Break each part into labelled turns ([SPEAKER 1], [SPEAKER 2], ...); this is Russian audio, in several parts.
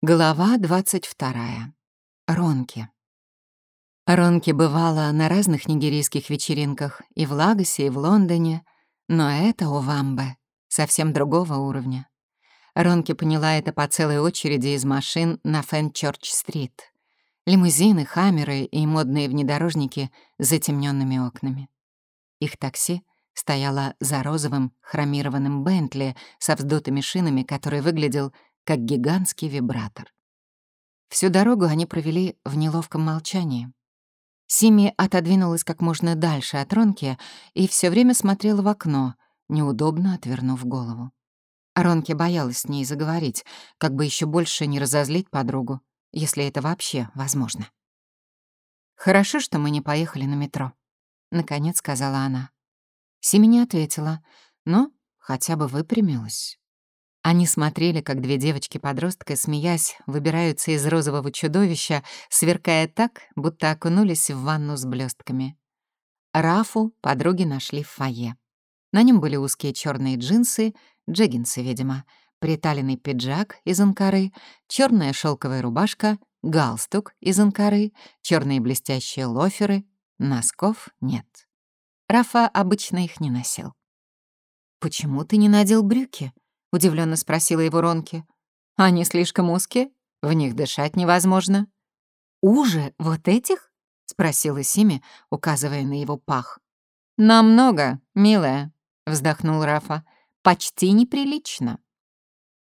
[SPEAKER 1] Глава 22. Ронки. Ронки бывала на разных нигерийских вечеринках и в Лагосе, и в Лондоне, но это у Вамбе совсем другого уровня. Ронки поняла это по целой очереди из машин на Фенчорч-стрит. Лимузины, хаммеры и модные внедорожники с затемненными окнами. Их такси стояло за розовым хромированным Бентли со вздутыми шинами, который выглядел как гигантский вибратор. Всю дорогу они провели в неловком молчании. Сими отодвинулась как можно дальше от Ронки и все время смотрела в окно, неудобно отвернув голову. Ронки боялась с ней заговорить, как бы еще больше не разозлить подругу, если это вообще возможно. «Хорошо, что мы не поехали на метро», — наконец сказала она. Сими не ответила, но хотя бы выпрямилась. Они смотрели, как две девочки-подростка, смеясь, выбираются из розового чудовища, сверкая так, будто окунулись в ванну с блестками. Рафу подруги нашли в фойе. На нем были узкие черные джинсы, джеггинсы, видимо, приталенный пиджак из анкары, черная шелковая рубашка, галстук из анкары, черные блестящие лоферы, носков нет. Рафа обычно их не носил. «Почему ты не надел брюки?» — удивленно спросила его Ронки. «Они слишком узкие, в них дышать невозможно». «Уже вот этих?» — спросила Сими, указывая на его пах. «Намного, милая», — вздохнул Рафа. «Почти неприлично».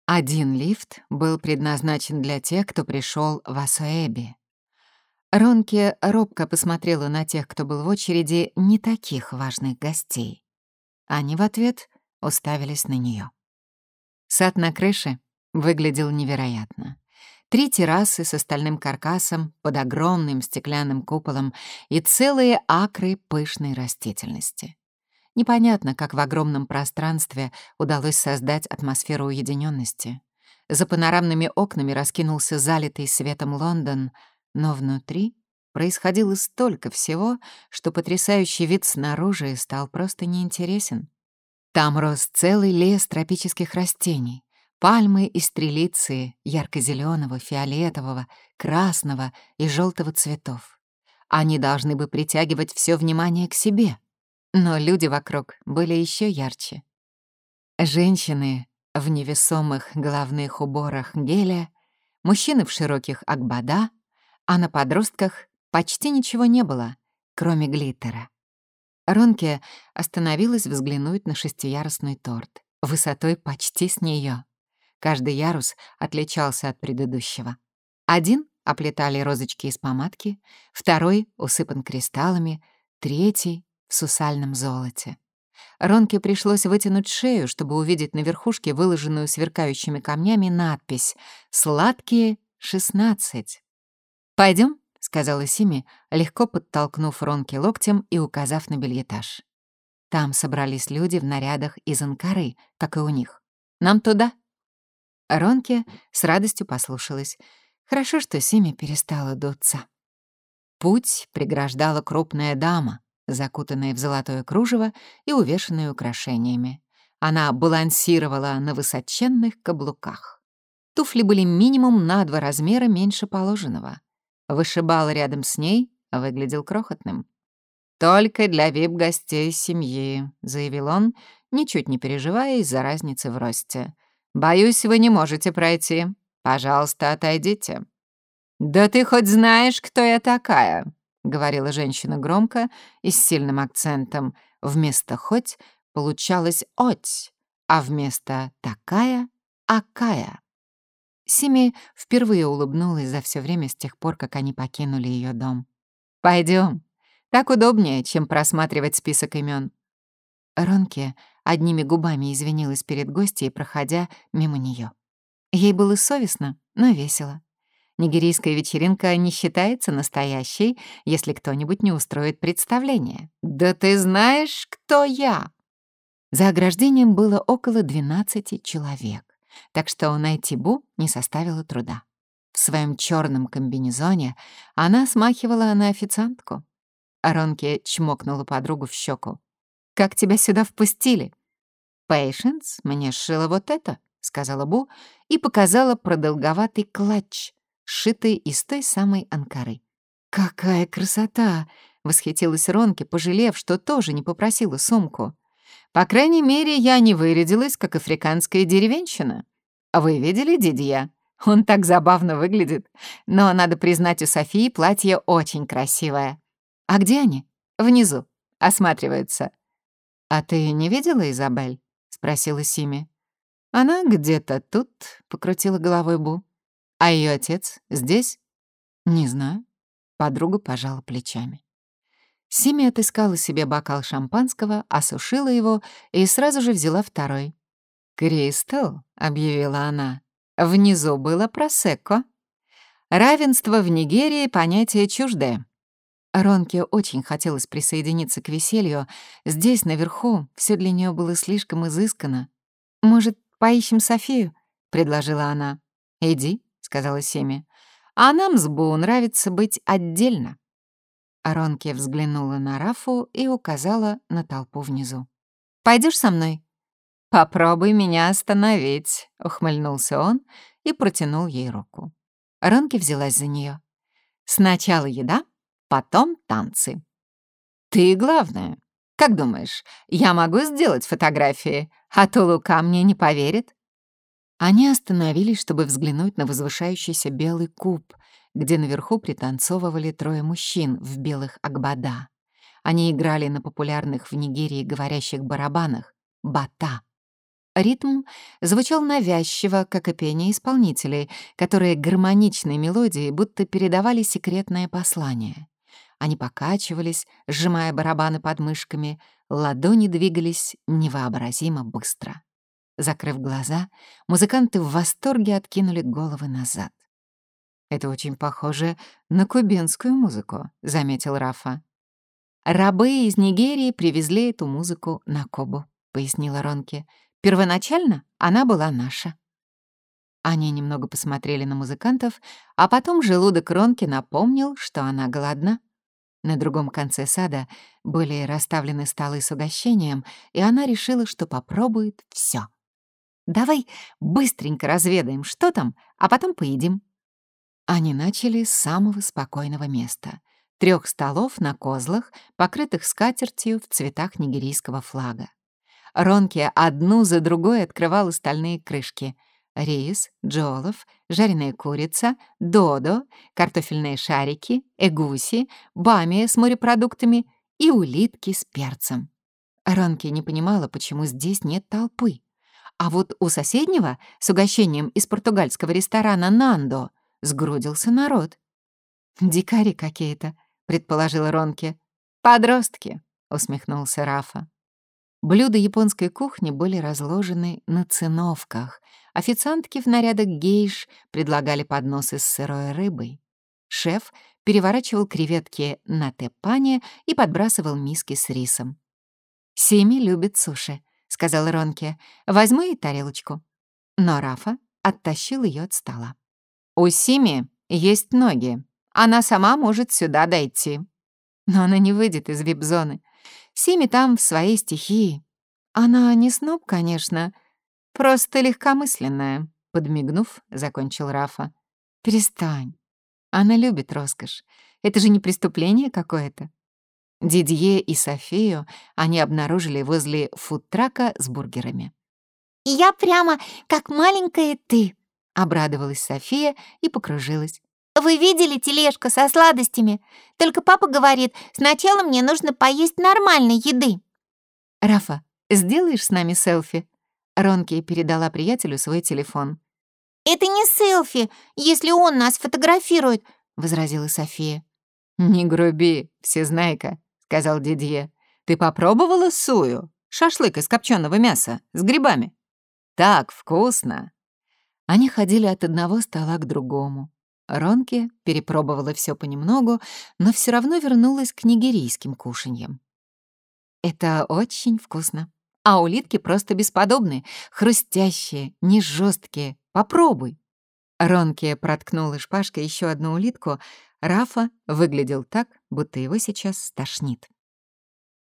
[SPEAKER 1] Один лифт был предназначен для тех, кто пришел в Асуэби. Ронки робко посмотрела на тех, кто был в очереди, не таких важных гостей. Они в ответ уставились на нее. Сад на крыше выглядел невероятно. Три террасы с остальным каркасом под огромным стеклянным куполом и целые акры пышной растительности. Непонятно, как в огромном пространстве удалось создать атмосферу уединенности. За панорамными окнами раскинулся залитый светом Лондон, но внутри происходило столько всего, что потрясающий вид снаружи стал просто неинтересен. Там рос целый лес тропических растений, пальмы и стрелицы ярко-зеленого, фиолетового, красного и желтого цветов. Они должны бы притягивать все внимание к себе, но люди вокруг были еще ярче. Женщины в невесомых головных уборах геля, мужчины в широких акбада, а на подростках почти ничего не было, кроме глиттера. Ронке остановилась взглянуть на шестиярусный торт, высотой почти с нее. Каждый ярус отличался от предыдущего. Один оплетали розочки из помадки, второй усыпан кристаллами, третий — в сусальном золоте. Ронке пришлось вытянуть шею, чтобы увидеть на верхушке выложенную сверкающими камнями надпись «Сладкие 16». Пойдем, сказала Сими, легко подтолкнув Ронки локтем и указав на бельетаж. Там собрались люди в нарядах из Анкары, как и у них. Нам туда. Ронке с радостью послушалась. Хорошо, что Сими перестала дуться. Путь преграждала крупная дама, закутанная в золотое кружево и увешанная украшениями. Она балансировала на высоченных каблуках. Туфли были минимум на два размера меньше положенного. Вышибал рядом с ней выглядел крохотным. «Только для вип-гостей семьи», — заявил он, ничуть не переживая из-за разницы в росте. «Боюсь, вы не можете пройти. Пожалуйста, отойдите». «Да ты хоть знаешь, кто я такая?» — говорила женщина громко и с сильным акцентом. Вместо «хоть» получалось «оть», а вместо «такая» — «акая». Сими впервые улыбнулась за все время с тех пор, как они покинули ее дом. Пойдем, Так удобнее, чем просматривать список имен. Ронке одними губами извинилась перед гостьей, проходя мимо нее. Ей было совестно, но весело. Нигерийская вечеринка не считается настоящей, если кто-нибудь не устроит представление. «Да ты знаешь, кто я!» За ограждением было около 12 человек так что найти Бу не составило труда. В своем черном комбинезоне она смахивала на официантку. Ронки чмокнула подругу в щеку. «Как тебя сюда впустили?» «Пейшенс мне сшила вот это», — сказала Бу и показала продолговатый клатч, сшитый из той самой анкары. «Какая красота!» — восхитилась Ронки, пожалев, что тоже не попросила сумку. «По крайней мере, я не вырядилась, как африканская деревенщина. Вы видели Дидья? Он так забавно выглядит. Но, надо признать, у Софии платье очень красивое. А где они? Внизу. Осматриваются. «А ты не видела Изабель?» — спросила Сими. «Она где-то тут», — покрутила головой Бу. «А ее отец здесь?» «Не знаю». Подруга пожала плечами. Сими отыскала себе бокал шампанского, осушила его и сразу же взяла второй. «Кристал», — объявила она, — «внизу было просекко. Равенство в Нигерии — понятие чуждое. Ронке очень хотелось присоединиться к веселью. Здесь, наверху, все для нее было слишком изысканно. «Может, поищем Софию?» — предложила она. «Иди», — сказала Семи. «А нам с Бу нравится быть отдельно». Ронке взглянула на Рафу и указала на толпу внизу. Пойдешь со мной?» «Попробуй меня остановить», — ухмыльнулся он и протянул ей руку. Ронке взялась за нее. «Сначала еда, потом танцы. Ты главное. Как думаешь, я могу сделать фотографии, а то Лука мне не поверит? Они остановились, чтобы взглянуть на возвышающийся белый куб, где наверху пританцовывали трое мужчин в белых акбада. Они играли на популярных в Нигерии говорящих барабанах — бата. Ритм звучал навязчиво, как и пение исполнителей, которые гармоничной мелодией будто передавали секретное послание. Они покачивались, сжимая барабаны под мышками, ладони двигались невообразимо быстро. Закрыв глаза, музыканты в восторге откинули головы назад. «Это очень похоже на кубинскую музыку», — заметил Рафа. «Рабы из Нигерии привезли эту музыку на Кобу», — пояснила Ронки. «Первоначально она была наша». Они немного посмотрели на музыкантов, а потом желудок Ронки напомнил, что она голодна. На другом конце сада были расставлены столы с угощением, и она решила, что попробует все. «Давай быстренько разведаем, что там, а потом поедим». Они начали с самого спокойного места — трех столов на козлах, покрытых скатертью в цветах нигерийского флага. Ронки одну за другой открывала стальные крышки — рис, джолов, жареная курица, додо, картофельные шарики, эгуси, бамия с морепродуктами и улитки с перцем. Ронки не понимала, почему здесь нет толпы. А вот у соседнего с угощением из португальского ресторана «Нандо» сгрудился народ. «Дикари какие-то», — предположила Ронки. «Подростки», — усмехнулся Рафа. Блюда японской кухни были разложены на циновках. Официантки в нарядах гейш предлагали подносы с сырой рыбой. Шеф переворачивал креветки на тепане и подбрасывал миски с рисом. «Сими любит суши», — сказал Ронке. «Возьму ей тарелочку». Но Рафа оттащил ее от стола. «У Сими есть ноги. Она сама может сюда дойти». Но она не выйдет из вип-зоны. Сими там в своей стихии. Она не сноб, конечно, просто легкомысленная, подмигнув, закончил Рафа. Перестань. Она любит роскошь. Это же не преступление какое-то. Дидье и Софию они обнаружили возле фудтрака с бургерами.
[SPEAKER 2] «Я прямо как маленькая ты», —
[SPEAKER 1] обрадовалась София и покружилась.
[SPEAKER 2] Вы видели тележку со сладостями? Только папа говорит, сначала мне нужно поесть нормальной еды.
[SPEAKER 1] Рафа, сделаешь с нами селфи? Ронки передала приятелю свой телефон.
[SPEAKER 2] «Это не селфи, если он нас фотографирует», — возразила София.
[SPEAKER 1] «Не груби, всезнайка», — сказал Дидье. «Ты попробовала сую? Шашлык из копченого мяса с грибами?» «Так вкусно!» Они ходили от одного стола к другому. Ронки перепробовала все понемногу, но все равно вернулась к нигерийским кушаньям. «Это очень вкусно. А улитки просто бесподобные, хрустящие, не жесткие. Попробуй». Ронки проткнула шпажкой еще одну улитку. Рафа выглядел так, будто его сейчас стошнит.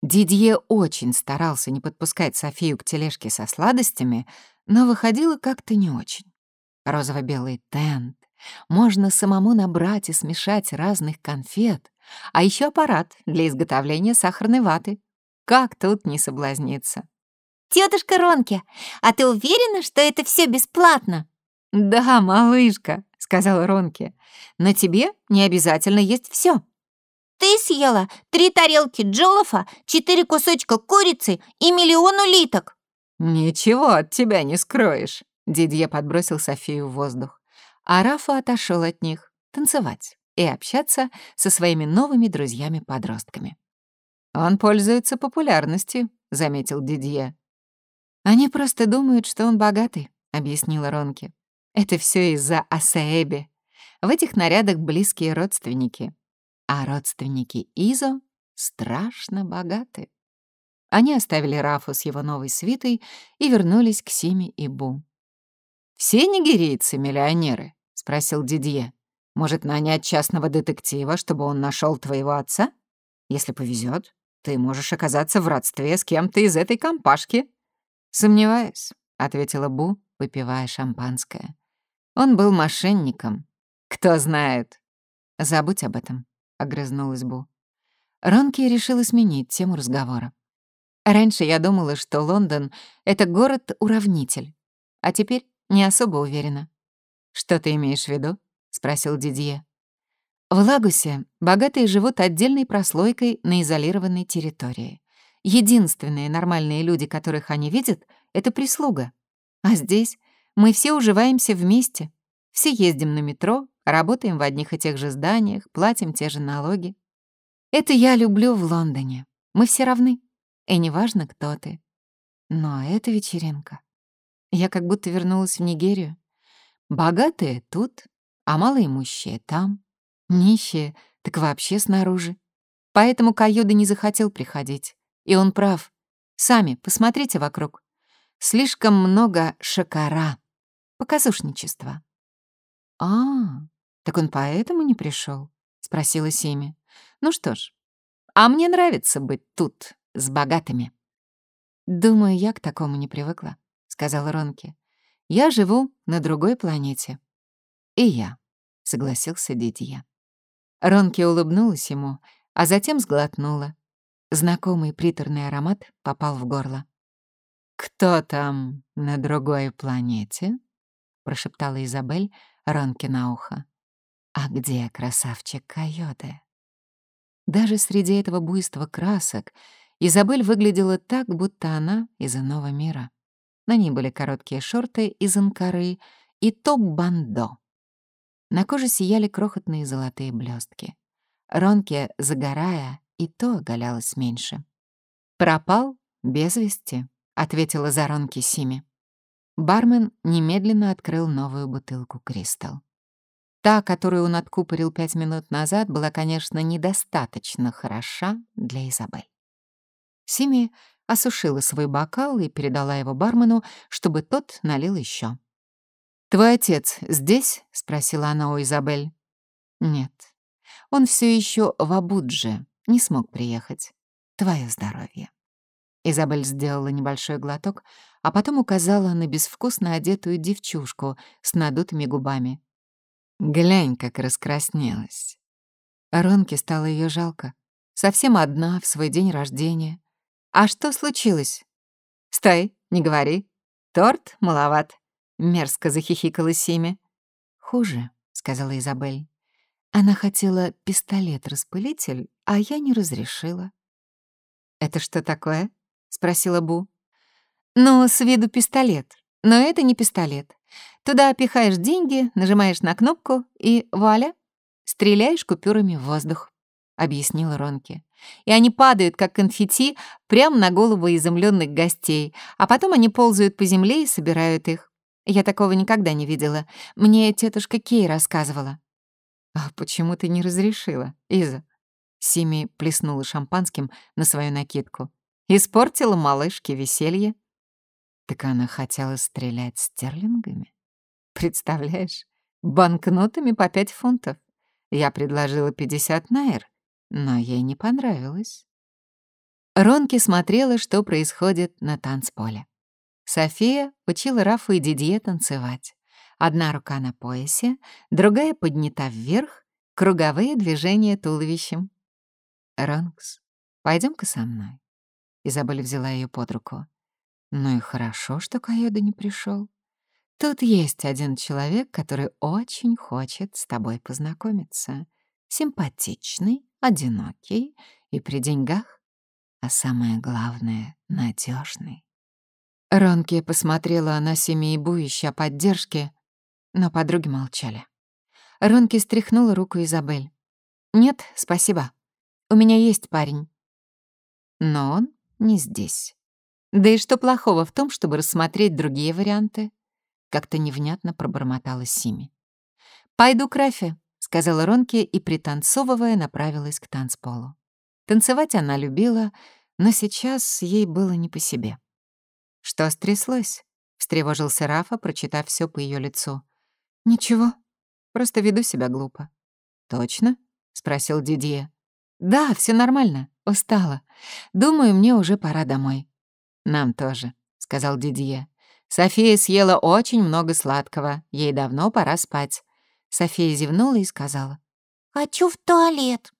[SPEAKER 1] Дидье очень старался не подпускать Софию к тележке со сладостями, но выходило как-то не очень. Розово-белый тент, можно самому набрать и смешать разных конфет, а еще аппарат для изготовления сахарной ваты. Как тут не соблазниться?
[SPEAKER 2] Тетушка Ронки, а ты уверена, что это все бесплатно?
[SPEAKER 1] Да, малышка, сказала Ронки. Но тебе не обязательно есть все.
[SPEAKER 2] Ты съела три тарелки джолофа, четыре кусочка курицы и миллион улиток.
[SPEAKER 1] Ничего от тебя не скроешь. Дидье подбросил Софию в воздух а Рафа отошел от них танцевать и общаться со своими новыми друзьями-подростками. «Он пользуется популярностью», — заметил Дидье. «Они просто думают, что он богатый», — объяснила Ронки. «Это все из-за Асаэби. В этих нарядах близкие родственники. А родственники Изо страшно богаты». Они оставили Рафу с его новой свитой и вернулись к Симе и Бу. «Все нигерийцы — миллионеры?» — спросил Дидье. «Может, нанять частного детектива, чтобы он нашел твоего отца? Если повезет, ты можешь оказаться в родстве с кем-то из этой компашки». «Сомневаюсь», — ответила Бу, выпивая шампанское. «Он был мошенником. Кто знает». «Забудь об этом», — огрызнулась Бу. Ронки решила сменить тему разговора. Раньше я думала, что Лондон — это город-уравнитель, а теперь не особо уверена. «Что ты имеешь в виду?» — спросил Дидье. В Лагусе богатые живут отдельной прослойкой на изолированной территории. Единственные нормальные люди, которых они видят, — это прислуга. А здесь мы все уживаемся вместе. Все ездим на метро, работаем в одних и тех же зданиях, платим те же налоги. Это я люблю в Лондоне. Мы все равны. И неважно, кто ты. Но эта вечеринка. Я как будто вернулась в Нигерию. Богатые тут, а малоимущие там. Нищие так вообще снаружи. Поэтому Каюда не захотел приходить. И он прав. Сами посмотрите вокруг. Слишком много шакара. Показушничества. «А, так он поэтому не пришел? спросила Сими. «Ну что ж, а мне нравится быть тут, с богатыми». Думаю, я к такому не привыкла сказал Ронки. «Я живу на другой планете». «И я», — согласился Дидье. Ронки улыбнулась ему, а затем сглотнула. Знакомый приторный аромат попал в горло. «Кто там на другой планете?» — прошептала Изабель Ронки на ухо. «А где красавчик Койоте?» Даже среди этого буйства красок Изабель выглядела так, будто она из иного мира. На ней были короткие шорты из анкары и топ-бандо. На коже сияли крохотные золотые блестки. Ронке, загорая, и то оголялась меньше. «Пропал? Без вести», — ответила за Ронки Сими. Бармен немедленно открыл новую бутылку «Кристалл». Та, которую он откупорил пять минут назад, была, конечно, недостаточно хороша для Изабель. Сими осушила свой бокал и передала его бармену, чтобы тот налил еще. «Твой отец здесь?» — спросила она у Изабель. «Нет. Он все еще в Абудже, не смог приехать. Твое здоровье». Изабель сделала небольшой глоток, а потом указала на безвкусно одетую девчушку с надутыми губами. «Глянь, как раскраснелась». Ронке стало ее жалко. Совсем одна в свой день рождения. «А что случилось?» «Стой, не говори. Торт маловат», — мерзко захихикала Сими. «Хуже», — сказала Изабель. Она хотела пистолет-распылитель, а я не разрешила. «Это что такое?» — спросила Бу. «Ну, с виду пистолет, но это не пистолет. Туда пихаешь деньги, нажимаешь на кнопку и вуаля, стреляешь купюрами в воздух», — объяснила Ронки и они падают, как конфетти, прямо на головы изумленных гостей, а потом они ползают по земле и собирают их. Я такого никогда не видела. Мне тетушка Кей рассказывала. «А почему ты не разрешила, Иза?» Сими плеснула шампанским на свою накидку. «Испортила малышке веселье». Так она хотела стрелять стерлингами. Представляешь, банкнотами по пять фунтов. Я предложила 50 найр, но ей не понравилось. Ронки смотрела, что происходит на танцполе. София учила Рафу и Дидье танцевать. Одна рука на поясе, другая поднята вверх, круговые движения туловищем. «Ранкс, пойдем-ка со мной». Изабель взяла ее под руку. «Ну и хорошо, что Кайода не пришел. Тут есть один человек, который очень хочет с тобой познакомиться. Симпатичный, одинокий и при деньгах, а самое главное — надежный. Ронки посмотрела на семейбу, ища поддержки, но подруги молчали. Ронки стряхнула руку Изабель. «Нет, спасибо. У меня есть парень». Но он не здесь. Да и что плохого в том, чтобы рассмотреть другие варианты? Как-то невнятно пробормотала Сими. «Пойду к Рафе», — сказала Ронки и, пританцовывая, направилась к танцполу. Танцевать она любила, но сейчас ей было не по себе. «Что стряслось?» — встревожился Рафа, прочитав все по ее лицу. «Ничего, просто веду себя глупо». «Точно?» — спросил Дидье. «Да, все нормально, устала. Думаю, мне уже пора домой». «Нам тоже», — сказал Дидье. «София съела очень много сладкого, ей давно пора спать». София зевнула и сказала.
[SPEAKER 2] «Хочу в туалет».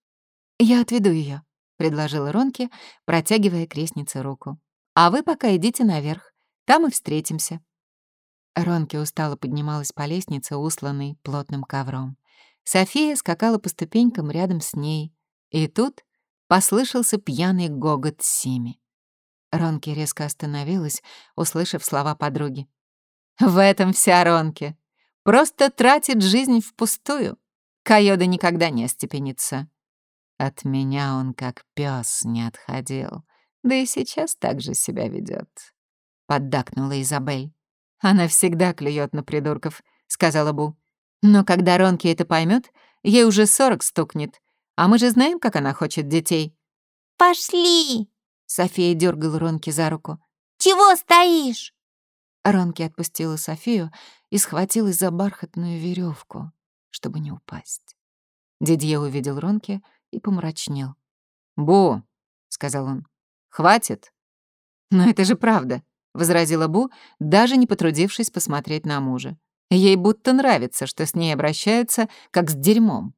[SPEAKER 1] «Я отведу ее, предложила Ронки, протягивая к лестнице руку. «А вы пока идите наверх, там и встретимся». Ронки устало поднималась по лестнице, усланной плотным ковром. София скакала по ступенькам рядом с ней, и тут послышался пьяный гогот Сими. Ронки резко остановилась, услышав слова подруги. «В этом вся Ронки. Просто тратит жизнь впустую. Кайода никогда не остепенится. От меня он как пес не отходил, да и сейчас так же себя ведет. Поддакнула Изабель. Она всегда клюет на придурков, сказала Бу. Но когда Ронки это поймет, ей уже сорок стукнет. А мы же знаем, как она хочет детей.
[SPEAKER 2] «Пошли!»
[SPEAKER 1] София дергала Ронки за руку.
[SPEAKER 2] «Чего стоишь?»
[SPEAKER 1] Ронки отпустила Софию и схватилась за бархатную веревку, чтобы не упасть. Дидье увидел Ронки и помрачнел. «Бу!» — сказал он. «Хватит?» «Но это же правда», — возразила Бу, даже не потрудившись посмотреть на мужа. Ей будто нравится, что с ней обращаются, как с дерьмом.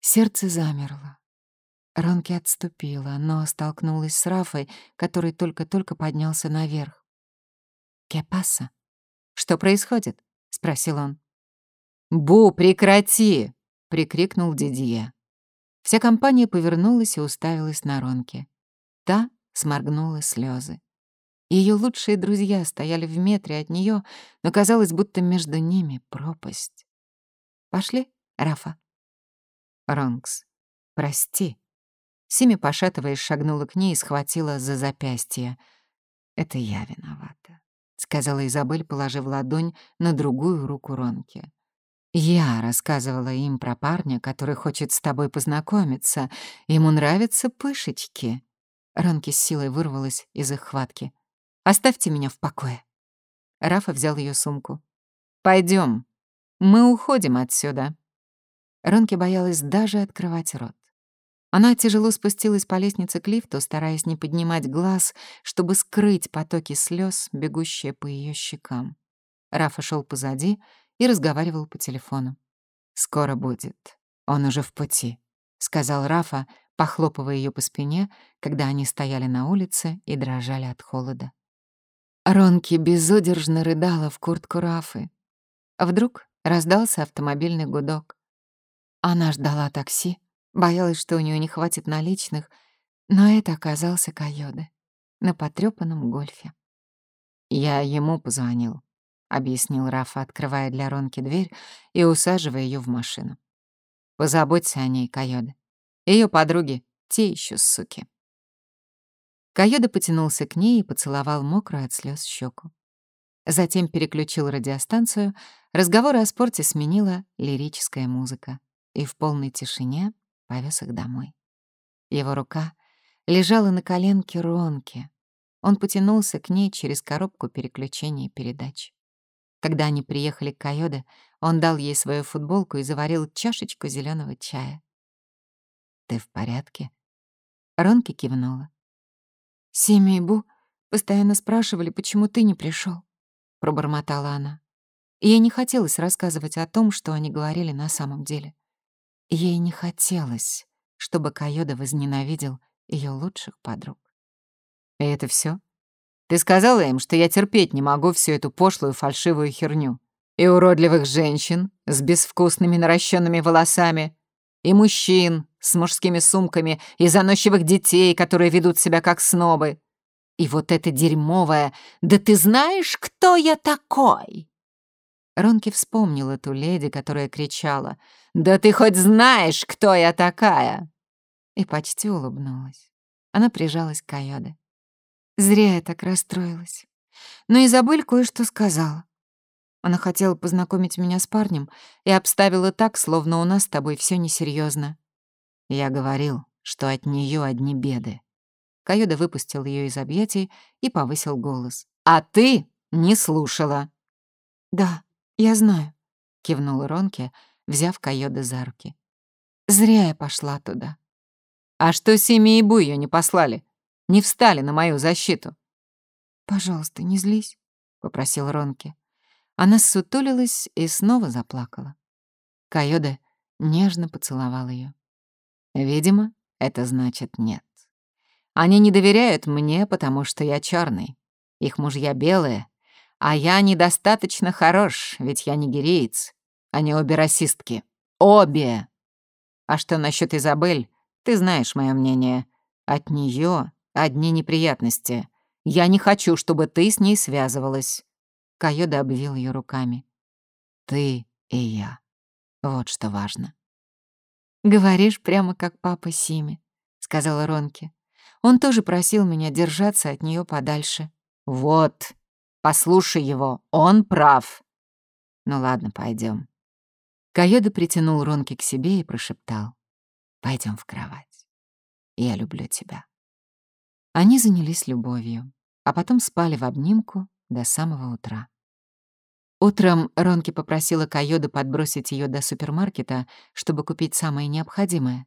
[SPEAKER 1] Сердце замерло. Ронки отступила, но столкнулась с Рафой, который только-только поднялся наверх. «Кепаса? Что происходит?» — спросил он. «Бу, прекрати!» — прикрикнул Дидье. Вся компания повернулась и уставилась на Ронки. Та сморгнула слезы. Ее лучшие друзья стояли в метре от нее, но казалось, будто между ними пропасть. «Пошли, Рафа?» «Ронкс, прости». Сими, пошатываясь, шагнула к ней и схватила за запястье. «Это я виновата», — сказала Изабель, положив ладонь на другую руку Ронки. Я рассказывала им про парня, который хочет с тобой познакомиться. Ему нравятся пышечки. Ранки с силой вырвалась из их хватки. «Оставьте меня в покое». Рафа взял ее сумку. Пойдем, мы уходим отсюда». Ронки боялась даже открывать рот. Она тяжело спустилась по лестнице к лифту, стараясь не поднимать глаз, чтобы скрыть потоки слез, бегущие по ее щекам. Рафа шел позади, и разговаривал по телефону. «Скоро будет. Он уже в пути», — сказал Рафа, похлопывая ее по спине, когда они стояли на улице и дрожали от холода. Ронки безудержно рыдала в куртку Рафы. Вдруг раздался автомобильный гудок. Она ждала такси, боялась, что у нее не хватит наличных, но это оказался Койоде на потрёпанном гольфе. Я ему позвонил объяснил Рафа, открывая для Ронки дверь и усаживая ее в машину. Позаботься о ней, Кайода. Ее подруги — те еще суки. Кайода потянулся к ней и поцеловал мокрую от слез щеку. Затем переключил радиостанцию, разговоры о спорте сменила лирическая музыка, и в полной тишине повез их домой. Его рука лежала на коленке Ронки. Он потянулся к ней через коробку переключения передач. Когда они приехали к Кайоде, он дал ей свою футболку и заварил чашечку зеленого чая. «Ты в порядке?» Ронки кивнула. Сими и Бу Постоянно спрашивали, почему ты не пришел, пробормотала она. Ей не хотелось рассказывать о том, что они говорили на самом деле. Ей не хотелось, чтобы Кайода возненавидел ее лучших подруг. И это все? Ты сказала им, что я терпеть не могу всю эту пошлую фальшивую херню. И уродливых женщин с безвкусными наращенными волосами, и мужчин с мужскими сумками, и заносчивых детей, которые ведут себя как снобы. И вот это дерьмовое «Да ты знаешь, кто я такой?» Ронки вспомнил эту леди, которая кричала «Да ты хоть знаешь, кто я такая!» И почти улыбнулась. Она прижалась к Кайоде. Зря я так расстроилась. Но Изабель кое-что сказала. Она хотела познакомить меня с парнем и обставила так, словно у нас с тобой все несерьезно. Я говорил, что от нее одни беды. Каюда выпустил ее из объятий и повысил голос. «А ты не слушала!» «Да, я знаю», — кивнул Ронке, взяв Кайода за руки. «Зря я пошла туда». «А что Сими и Бу ее не послали? Не встали на мою защиту?» «Пожалуйста, не злись», — попросил Ронке. Она ссутулилась и снова заплакала. Кайода нежно поцеловал ее. «Видимо, это значит нет. Они не доверяют мне, потому что я черный. Их мужья белые, а я недостаточно хорош, ведь я нигериец. Они обе расистки. Обе! А что насчет Изабель, ты знаешь мое мнение. От нее одни неприятности. Я не хочу, чтобы ты с ней связывалась. Кайода обвил ее руками. Ты и я. Вот что важно. «Говоришь прямо как папа Сими», — сказала Ронки. Он тоже просил меня держаться от нее подальше. «Вот, послушай его, он прав». «Ну ладно, пойдем. Кайода притянул Ронки к себе и прошептал. Пойдем в кровать. Я люблю тебя». Они занялись любовью, а потом спали в обнимку до самого утра. Утром Ронки попросила Кайода подбросить ее до супермаркета, чтобы купить самое необходимое.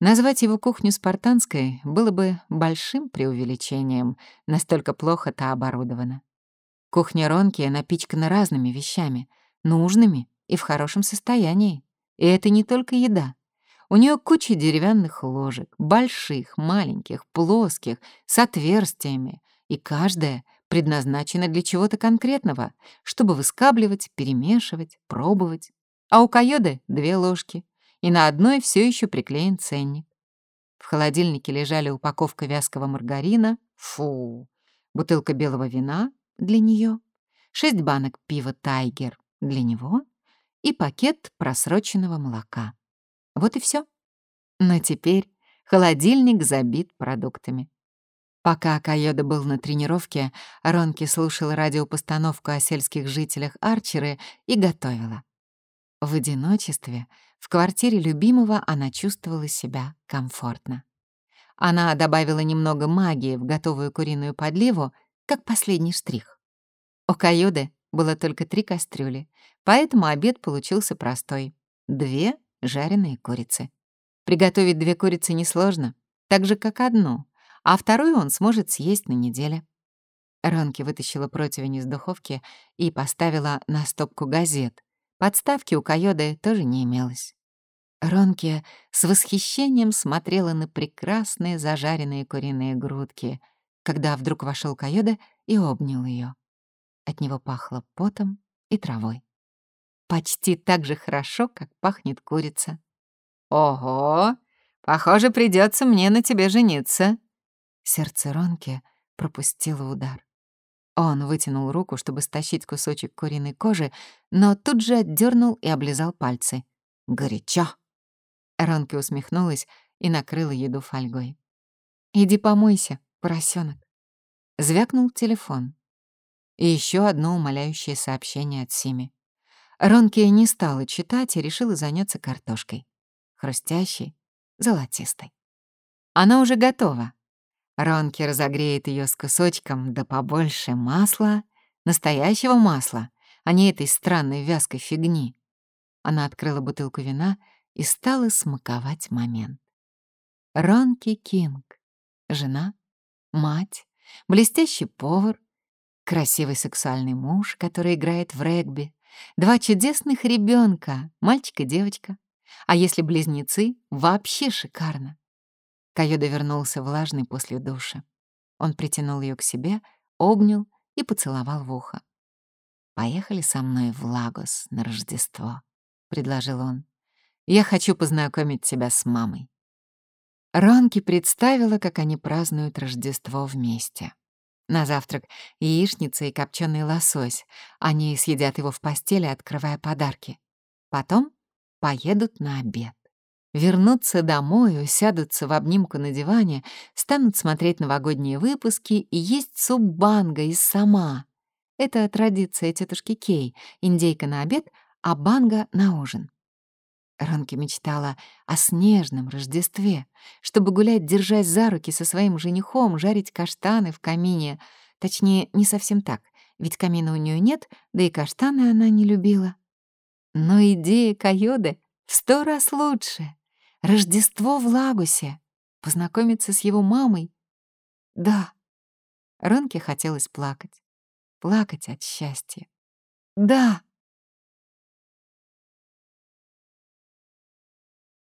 [SPEAKER 1] Назвать его кухню спартанской было бы большим преувеличением, настолько плохо та оборудована. Кухня Ронки напичкана разными вещами, нужными и в хорошем состоянии. И это не только еда. У нее куча деревянных ложек, больших, маленьких, плоских, с отверстиями, и каждая предназначена для чего-то конкретного, чтобы выскабливать, перемешивать, пробовать. А у Кайоды две ложки, и на одной все еще приклеен ценник. В холодильнике лежали упаковка вязкого маргарина, фу, бутылка белого вина для нее, шесть банок пива «Тайгер» для него и пакет просроченного молока. Вот и все. Но теперь холодильник забит продуктами. Пока Кайода был на тренировке, Ронки слушала радиопостановку о сельских жителях Арчеры и готовила. В одиночестве в квартире любимого она чувствовала себя комфортно. Она добавила немного магии в готовую куриную подливу, как последний штрих. У Кайоды было только три кастрюли, поэтому обед получился простой. Две жареные курицы. Приготовить две курицы несложно, так же, как одну — а вторую он сможет съесть на неделе. Ронки вытащила противень из духовки и поставила на стопку газет. Подставки у Кайоды тоже не имелось. Ронки с восхищением смотрела на прекрасные зажаренные куриные грудки, когда вдруг вошел Кайода и обнял ее. От него пахло потом и травой. Почти так же хорошо, как пахнет курица. «Ого! Похоже, придется мне на тебе жениться», Сердце Ронки пропустило удар. Он вытянул руку, чтобы стащить кусочек куриной кожи, но тут же отдернул и облизал пальцы. «Горячо!» Ронки усмехнулась и накрыла еду фольгой. «Иди помойся, поросенок. Звякнул телефон. И еще одно умоляющее сообщение от Сими. Ронки не стала читать и решила заняться картошкой. Хрустящей, золотистой. Она уже готова, Ронки разогреет ее с кусочком, да побольше масла, настоящего масла, а не этой странной вязкой фигни. Она открыла бутылку вина и стала смаковать момент. Ронки Кинг, жена, мать, блестящий повар, красивый сексуальный муж, который играет в регби, два чудесных ребенка, мальчик и девочка. А если близнецы, вообще шикарно. Кайода вернулся влажный после душа. Он притянул ее к себе, обнял и поцеловал в ухо. «Поехали со мной в Лагос на Рождество», — предложил он. «Я хочу познакомить тебя с мамой». Ронки представила, как они празднуют Рождество вместе. На завтрак яичница и копченый лосось. Они съедят его в постели, открывая подарки. Потом поедут на обед. Вернутся домой, усядутся в обнимку на диване, станут смотреть новогодние выпуски и есть суп банга из сама. Это традиция тетушки Кей. Индейка на обед, а банга на ужин. Ронки мечтала о снежном Рождестве, чтобы гулять, держась за руки со своим женихом, жарить каштаны в камине. Точнее, не совсем так, ведь камина у нее нет, да и каштаны она не любила. Но идея Кайоды в сто раз лучше. Рождество в Лагусе. Познакомиться с его мамой. Да. Ронке хотелось плакать. Плакать от счастья. Да.